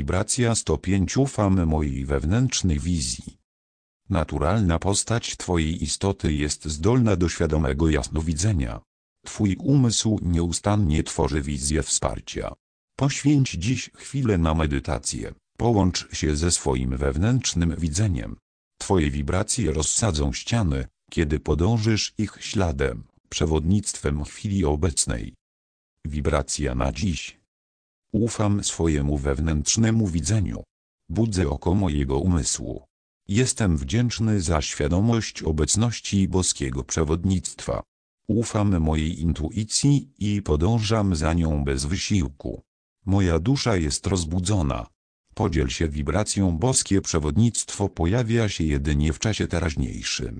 Wibracja 105 Ufam mojej wewnętrznej wizji. Naturalna postać Twojej istoty jest zdolna do świadomego jasnowidzenia. Twój umysł nieustannie tworzy wizję wsparcia. Poświęć dziś chwilę na medytację. Połącz się ze swoim wewnętrznym widzeniem. Twoje wibracje rozsadzą ściany, kiedy podążysz ich śladem, przewodnictwem chwili obecnej. Wibracja na dziś. Ufam swojemu wewnętrznemu widzeniu. Budzę oko mojego umysłu. Jestem wdzięczny za świadomość obecności boskiego przewodnictwa. Ufam mojej intuicji i podążam za nią bez wysiłku. Moja dusza jest rozbudzona. Podziel się wibracją boskie przewodnictwo pojawia się jedynie w czasie teraźniejszym.